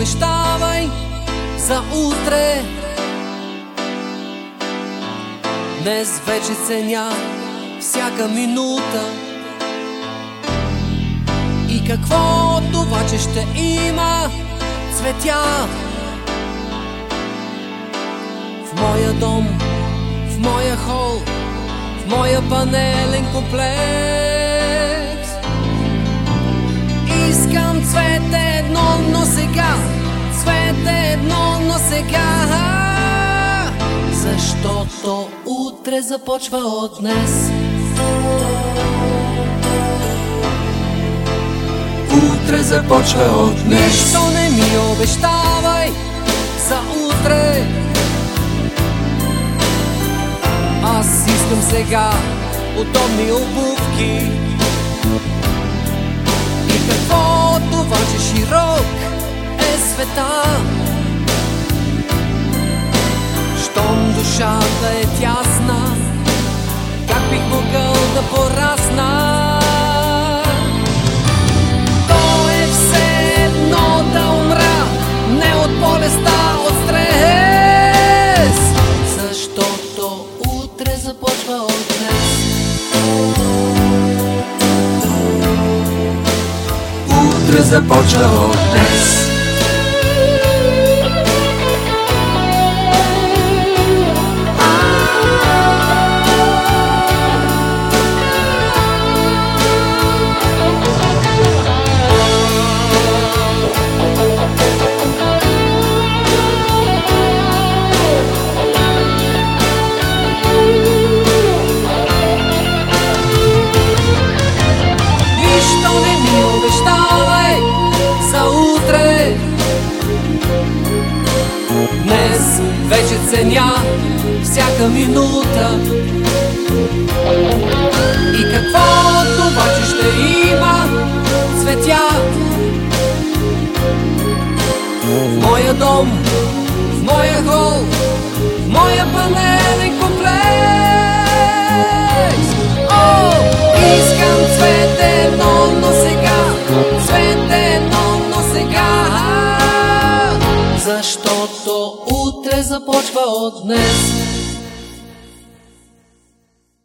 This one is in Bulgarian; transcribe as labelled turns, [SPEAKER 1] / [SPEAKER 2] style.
[SPEAKER 1] обещавай за утре. Днес вече ценя всяка минута. И какво това, че ще има цветя в моя дом, в моя хол, в моя панелен комплекс. Искам цвете сега. Защото утре започва от днес.
[SPEAKER 2] Утре започва от днес.
[SPEAKER 1] Нищо не ми обещавай за утре. Аз искам сега удобни обувки. И какво това, че широк е света. Душата е тясна, как бих могъл да порасна? То е все едно да умра, не от болестта, от. Защото утре започва от днес.
[SPEAKER 2] Утре започва от днес.
[SPEAKER 1] Ценя всяка минута. И какво това, че ще има цветя в моя дом, в моя хол, в моя панелен утре започва от днес.